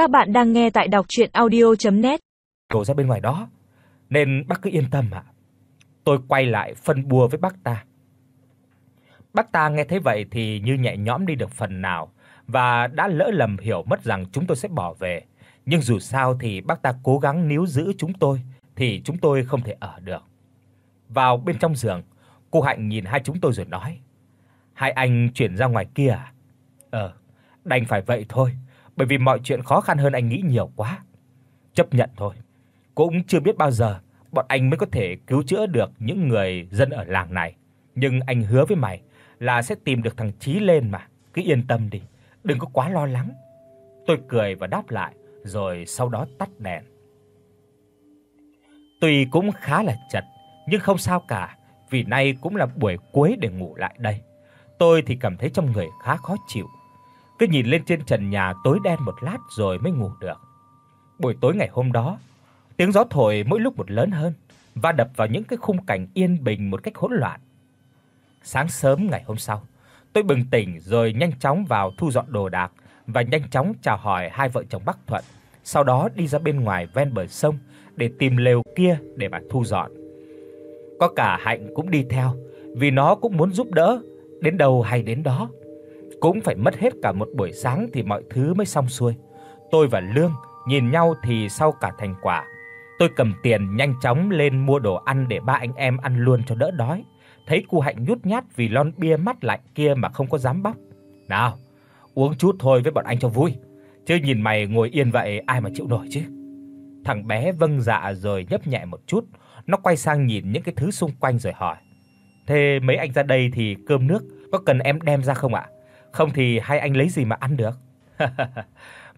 Các bạn đang nghe tại đọc audio net Đổ ra bên ngoài đó, nên bác cứ yên tâm ạ." Tôi quay lại phân bua với bác ta. Bác ta nghe thấy vậy thì như nhẹ nhõm đi được phần nào và đã lỡ lầm hiểu mất rằng chúng tôi sẽ bỏ về, nhưng dù sao thì bác ta cố gắng níu giữ chúng tôi thì chúng tôi không thể ở được. Vào bên trong giường, cô Hạnh nhìn hai chúng tôi rồi nói: "Hai anh chuyển ra ngoài kia à?" "Ờ, đành phải vậy thôi, bởi vì mọi chuyện khó khăn hơn anh nghĩ nhiều quá." Chấp nhận thôi. Cũng chưa biết bao giờ bọn anh mới có thể cứu chữa được những người dân ở làng này, nhưng anh hứa với mày là sẽ tìm được thằng Chí lên mà, cứ yên tâm đi, đừng có quá lo lắng. Tôi cười và đáp lại, rồi sau đó tắt đèn. Tuy cũng khá là chật, nhưng không sao cả, vì nay cũng là buổi cuối để ngủ lại đây. Tôi thì cảm thấy trong người khá khó chịu. Cứ nhìn lên trên trần nhà tối đen một lát rồi mới ngủ được. Buổi tối ngày hôm đó, tiếng gió thổi mỗi lúc một lớn hơn và đập vào những cái khung cảnh yên bình một cách hỗn loạn. Sáng sớm ngày hôm sau, tôi bừng tỉnh rồi nhanh chóng vào thu dọn đồ đạc và nhanh chóng chào hỏi hai vợ chồng Bắc Thuận, sau đó đi ra bên ngoài ven bờ sông để tìm lều kia để mà thu dọn. Có cả Hạnh cũng đi theo, vì nó cũng muốn giúp đỡ, đến đâu hay đến đó. Cũng phải mất hết cả một buổi sáng thì mọi thứ mới xong xuôi. Tôi và Lương nhìn nhau thì sau cả thành quả. Tôi cầm tiền nhanh chóng lên mua đồ ăn để ba anh em ăn luôn cho đỡ đói. Thấy cô Hạnh nhút nhát vì lon bia mắt lạnh kia mà không có dám bóc. "Nào, uống chút thôi với bọn anh cho vui, chứ nhìn mày ngồi yên vậy ai mà chịu nổi chứ." Thằng bé vâng dạ rồi nhấp nhẹ một chút, nó quay sang nhìn những cái thứ xung quanh rồi hỏi: "Thế mấy anh ra đây thì cơm nước có cần em đem ra không ạ? Không thì hai anh lấy gì mà ăn được?"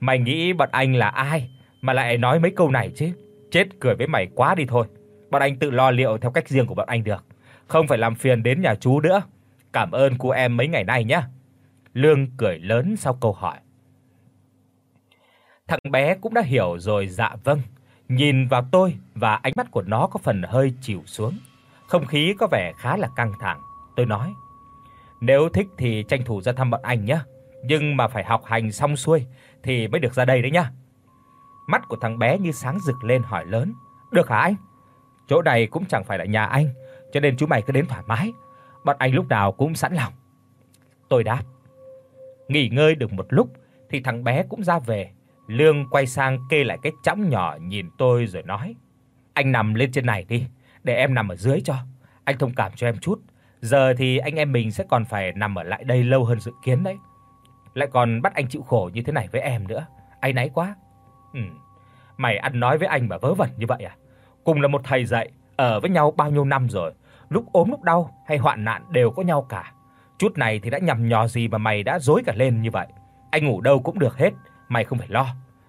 "Mày nghĩ bọn anh là ai mà lại nói mấy câu này chứ? Chết cười với mày quá đi thôi. Bọn anh tự lo liệu theo cách riêng của bọn anh được, không phải làm phiền đến nhà chú nữa. Cảm ơn cô em mấy ngày nay nhé." Lương cười lớn sau câu hỏi. Thằng bé cũng đã hiểu rồi dạ vâng, nhìn vào tôi và ánh mắt của nó có phần hơi chịu xuống. Không khí có vẻ khá là căng thẳng. Tôi nói: "Nếu thích thì tranh thủ ra thăm bọn anh nhé, nhưng mà phải học hành xong xuôi thì mới được ra đây đấy nhá." Mắt của thằng bé như sáng rực lên hỏi lớn: "Được hả anh? Chỗ này cũng chẳng phải là nhà anh, cho nên chú mày cứ đến thoải mái, bọn anh lúc nào cũng sẵn lòng." Tôi đáp. Nghỉ ngơi được một lúc thì thằng bé cũng ra về. Lương quay sang kê lại cái chõng nhỏ nhìn tôi rồi nói: "Anh nằm lên trên này đi, để em nằm ở dưới cho. Anh thông cảm cho em chút. Giờ thì anh em mình sẽ còn phải nằm ở lại đây lâu hơn dự kiến đấy. Lại còn bắt anh chịu khổ như thế này với em nữa, anh nãy quá." Ừ. Mày ăn nói với anh mà vớ vẩn như vậy à? Cùng là một thầy dạy, ở với nhau bao nhiêu năm rồi, lúc ốm lúc đau hay hoạn nạn đều có nhau cả. Chút này thì đã nhằm nhò gì mà mày đã rối cả lên như vậy. Anh ngủ đâu cũng được hết, mày không phải lo.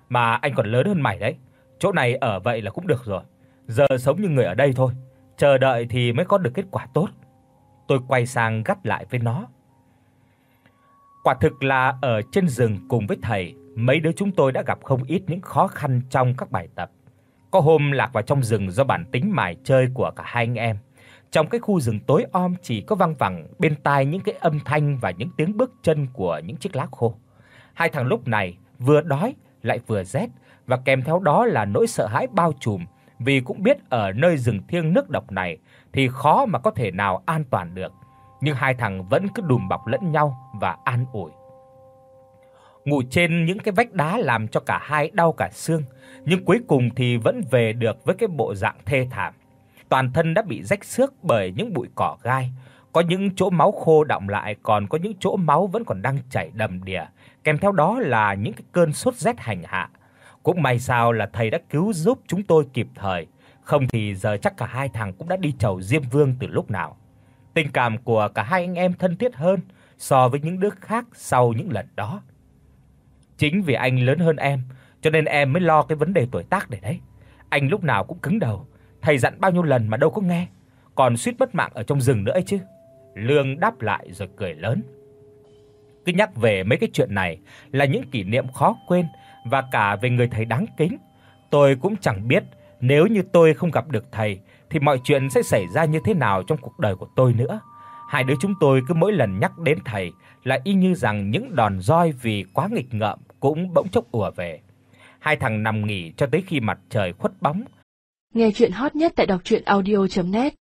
Mà anh còn lớn hơn mày đấy. Chỗ này ở vậy là cũng được rồi. Giờ sống như người ở đây thôi, chờ đợi thì mới có được kết quả tốt." Tôi quay sang gắt lại với nó. Quả thực là ở trên rừng cùng với thầy, mấy đứa chúng tôi đã gặp không ít những khó khăn trong các bài tập. Có hôm lạc vào trong rừng do bản tính mải chơi của cả hai anh em. Trong cái khu rừng tối om chỉ có vang vẳng bên tai những cái âm thanh và những tiếng bước chân của những chiếc lá khô. Hai thằng lúc này vừa đói lại vừa rét và kèm theo đó là nỗi sợ hãi bao trùm vì cũng biết ở nơi rừng thiêng nước độc này thì khó mà có thể nào an toàn được. Nhưng hai thằng vẫn cứ đùm bọc lẫn nhau và an ủi. Ngủ trên những cái vách đá làm cho cả hai đau cả xương, nhưng cuối cùng thì vẫn về được với cái bộ dạng thê thảm. Toàn thân đã bị rách xước bởi những bụi cỏ gai, có những chỗ máu khô đọng lại, còn có những chỗ máu vẫn còn đang chảy đầm đìa, kèm theo đó là những cái cơn sốt rét hành hạ. Cũng may sao là thầy đã cứu giúp chúng tôi kịp thời, không thì giờ chắc cả hai thằng cũng đã đi chầu Diêm Vương từ lúc nào. Tình cảm của cả hai anh em thân thiết hơn so với những đứa khác sau những lần đó. Chính vì anh lớn hơn em, cho nên em mới lo cái vấn đề tuổi tác này đấy. Anh lúc nào cũng cứng đầu, thầy dặn bao nhiêu lần mà đâu có nghe, còn suýt mất mạng ở trong rừng nữa ấy chứ." Lương đáp lại rồi cười lớn. Cứ nhắc về mấy cái chuyện này là những kỷ niệm khó quên và cả về người thầy đáng kính. Tôi cũng chẳng biết, nếu như tôi không gặp được thầy, thì mọi chuyện sẽ xảy ra như thế nào trong cuộc đời của tôi nữa. Hai đứa chúng tôi cứ mỗi lần nhắc đến thầy là y như rằng những đòn roi vì quá nghịch ngợm cũng bỗng chốc ùa về. hai thằng nằm nghỉ cho tới khi mặt trời khuất bóng. Nghe truyện hot nhất tại doctruyenaudio.net